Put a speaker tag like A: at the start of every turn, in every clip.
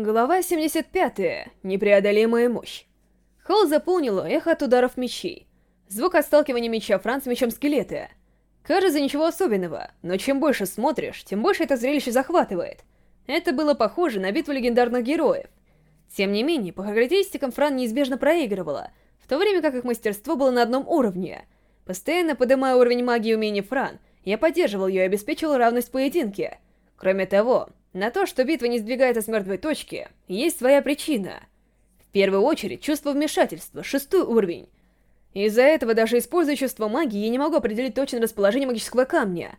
A: Глава 75. Непреодолимая мощь. Холл заполнило эхо от ударов мечей. Звук от сталкивания меча Франц с мечом скелета. Кажется, ничего особенного, но чем больше смотришь, тем больше это зрелище захватывает. Это было похоже на битву легендарных героев. Тем не менее, по характеристикам Фран неизбежно проигрывала, в то время как их мастерство было на одном уровне. Постоянно поднимая уровень магии и умений Фран, я поддерживал ее и обеспечивал равность поединке. Кроме того, на то, что битва не сдвигается с мертвой точки, есть своя причина. В первую очередь, чувство вмешательства, шестой уровень. Из-за этого, даже используя чувство магии, я не могу определить точное расположение магического камня.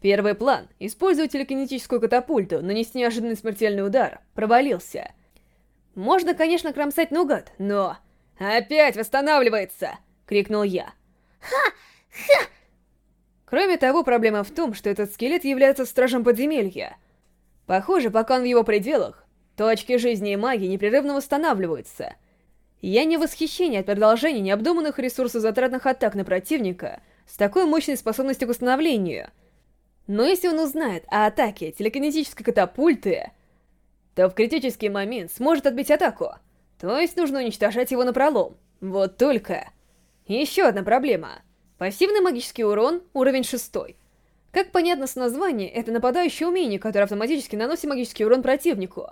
A: Первый план, используя телекинетическую катапульту, нанести неожиданный смертельный удар, провалился. Можно, конечно, кромсать наугад, но... «Опять восстанавливается!» — крикнул я.
B: «Ха! Ха!»
A: Кроме того, проблема в том, что этот скелет является стражем подземелья — Похоже, пока он в его пределах, то очки жизни и магии непрерывно восстанавливаются. Я не в восхищении от продолжения необдуманных ресурсозатратных атак на противника с такой мощной способностью к восстановлению. Но если он узнает о атаке телекинетической катапульты, то в критический момент сможет отбить атаку. То есть нужно уничтожать его напролом. Вот только... Еще одна проблема. Пассивный магический урон, уровень шестой. Как понятно с названия, это нападающее умение, которое автоматически наносит магический урон противнику.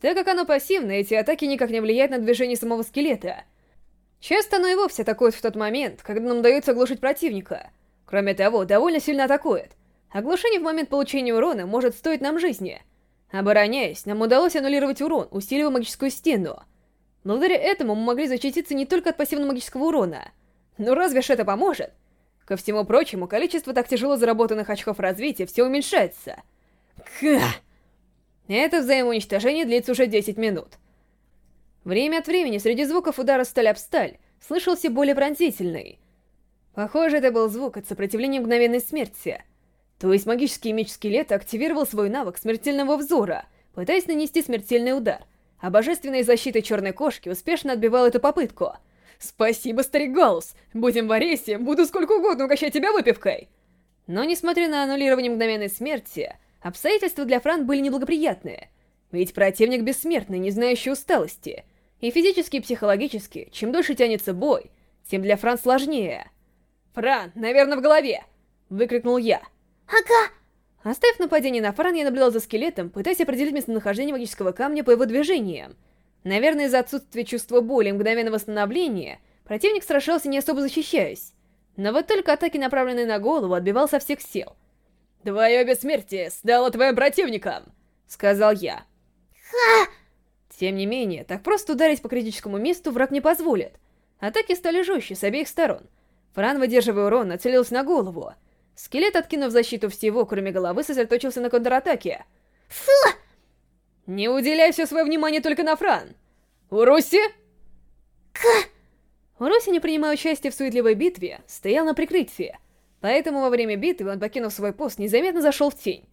A: Так как оно пассивное, эти атаки никак не влияют на движение самого скелета. Часто оно и вовсе атакует в тот момент, когда нам удается оглушить противника. Кроме того, довольно сильно атакует. Оглушение в момент получения урона может стоить нам жизни. Обороняясь, нам удалось аннулировать урон, усиливая магическую стену. Благодаря этому мы могли защититься не только от пассивного магического урона. Но разве ж это поможет? Ко всему прочему, количество так тяжело заработанных очков развития все уменьшается. Ка! Это взаимоуничтожение длится уже 10 минут. Время от времени среди звуков удара сталь об сталь слышался более пронзительный. Похоже, это был звук от сопротивления мгновенной смерти. То есть магический меч скелета активировал свой навык смертельного взора, пытаясь нанести смертельный удар, а божественная защита черной кошки успешно отбивала эту попытку — «Спасибо, старик Гаус! Будем в Аресе, буду сколько угодно угощать тебя выпивкой!» Но, несмотря на аннулирование мгновенной смерти, обстоятельства для Фран были неблагоприятные. Ведь противник бессмертный, не знающий усталости. И физически и психологически, чем дольше тянется бой, тем для Фран сложнее. «Фран, наверное, в голове!» — выкрикнул я.
B: «Ага!»
A: Оставив нападение на Фран, я наблюдал за скелетом, пытаясь определить местонахождение магического камня по его движениям. Наверное, из-за отсутствия чувства боли и мгновенного восстановления, противник сражался не особо защищаясь. Но вот только атаки, направленные на голову, отбивал со всех сил. «Твое бессмертие стало твоим противником!» — сказал я.
B: Ха!
A: Тем не менее, так просто ударить по критическому месту враг не позволит. Атаки стали жестче с обеих сторон. Фран, выдерживая урон, нацелился на голову. Скелет, откинув защиту всего, кроме головы, сосредоточился на контратаке.
B: Фу!
A: Не уделяй все свое внимание только на Фран. Уруси?
B: К...
A: Уруси, не принимая участия в суетливой битве, стоял на прикрытии. Поэтому во время битвы он, покинув свой пост, незаметно зашел в тень.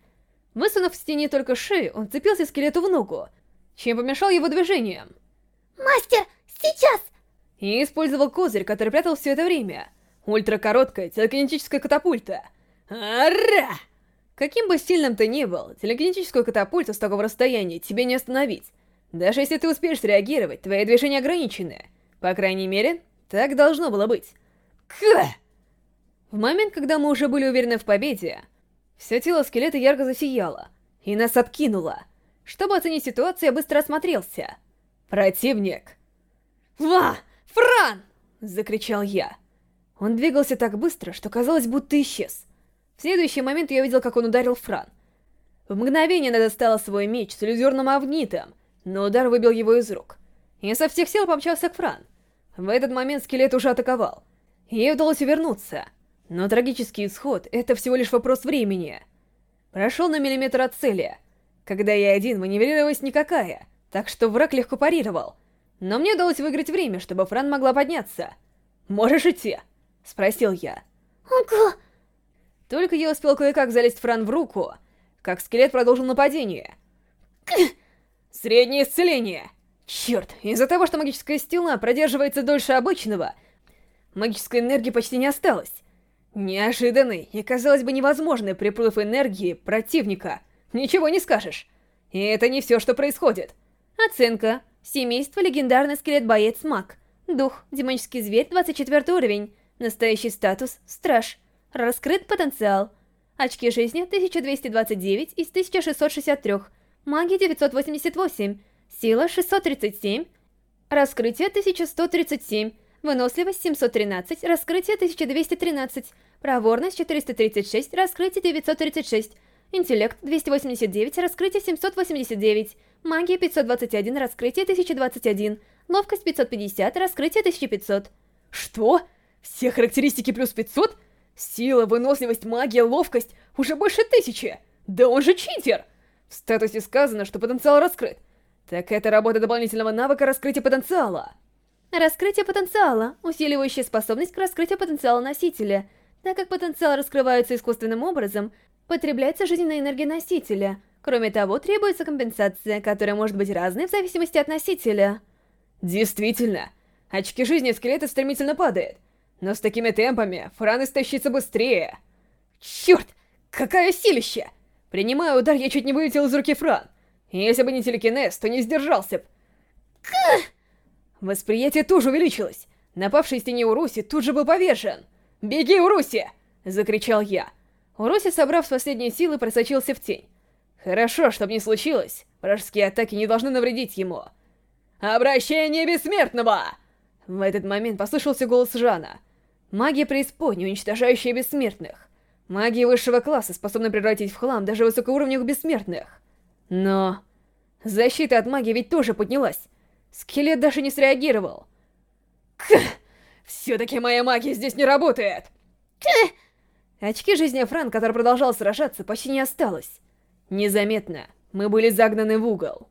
A: Высунув в стене только шею, он цепился скелету в ногу, чем помешал его движениям.
B: Мастер, сейчас!
A: И использовал козырь, который прятал все это время. Ультракороткая телекинетическая катапульта. Ара! Каким бы сильным ты ни был, телекинетическую катапульту с такого расстояния тебе не остановить. Даже если ты успеешь среагировать, твои движения ограничены. По крайней мере, так должно было быть. К! В момент, когда мы уже были уверены в победе, все тело скелета ярко засияло, и нас откинуло. Чтобы оценить ситуацию, я быстро осмотрелся. Противник. «Ва! Фран!» — закричал я. Он двигался так быстро, что казалось, будто исчез. В следующий момент я увидел, как он ударил Фран. В мгновение она достала свой меч с иллюзорным авнитом, но удар выбил его из рук. И со всех сил помчался к Фран. В этот момент скелет уже атаковал. Ей удалось увернуться. Но трагический исход — это всего лишь вопрос времени. Прошел на миллиметр от цели. Когда я один, маневрировалась никакая, так что враг легко парировал. Но мне удалось выиграть время, чтобы Фран могла подняться. «Можешь идти?» — спросил я.
B: Ого!
A: Только я успел кое-как залезть Фран в руку, как скелет продолжил нападение. Среднее исцеление! Черт, из-за того, что магическая стена продерживается дольше обычного, магической энергии почти не осталось. Неожиданный и, казалось бы, невозможный приплыв энергии противника. Ничего не скажешь. И это не все, что происходит. Оценка. Семейство легендарный скелет-боец маг. Дух, демонический зверь, 24 уровень. Настоящий статус, страж. Раскрыт потенциал. Очки жизни 1229 из 1663. Магия 988. Сила 637. Раскрытие 1137. Выносливость 713. Раскрытие 1213. Проворность 436. Раскрытие 936. Интеллект 289. Раскрытие 789. Магия 521. Раскрытие 1021. Ловкость 550. Раскрытие 1500.
C: Что? Все характеристики плюс 500? Сила, выносливость, магия, ловкость уже больше тысячи! Да он же читер! В статусе сказано, что потенциал раскрыт. Так это работа дополнительного навыка раскрытия потенциала.
A: Раскрытие потенциала, усиливающая способность к раскрытию потенциала носителя. Так как потенциал раскрывается искусственным образом, потребляется жизненная энергия носителя. Кроме того, требуется компенсация, которая может быть разной в зависимости от носителя.
C: Действительно, очки жизни скелета стремительно падают. Но с такими темпами Фран истощится быстрее. Черт, какая силища! Принимая удар, я чуть не вылетел из руки Фран. Если бы не телекинез, то не сдержался б. Восприятие тоже увеличилось. Напавший из тени Уруси тут же был повешен. «Беги, Уруси!» — закричал я. Уруси, собрав последние силы, просочился в тень. Хорошо, чтобы не случилось. Вражеские атаки не должны навредить ему. «Обращение бессмертного!» В этот момент послышался голос Жана. Магия преисподней, уничтожающая бессмертных. Магия высшего класса способна превратить в хлам даже высокоуровневых бессмертных. Но... Защита от магии ведь тоже поднялась. Скелет даже не среагировал. Все-таки моя магия здесь не работает! Очки жизни Фран, который продолжал сражаться, почти не осталось. Незаметно. Мы были загнаны в угол.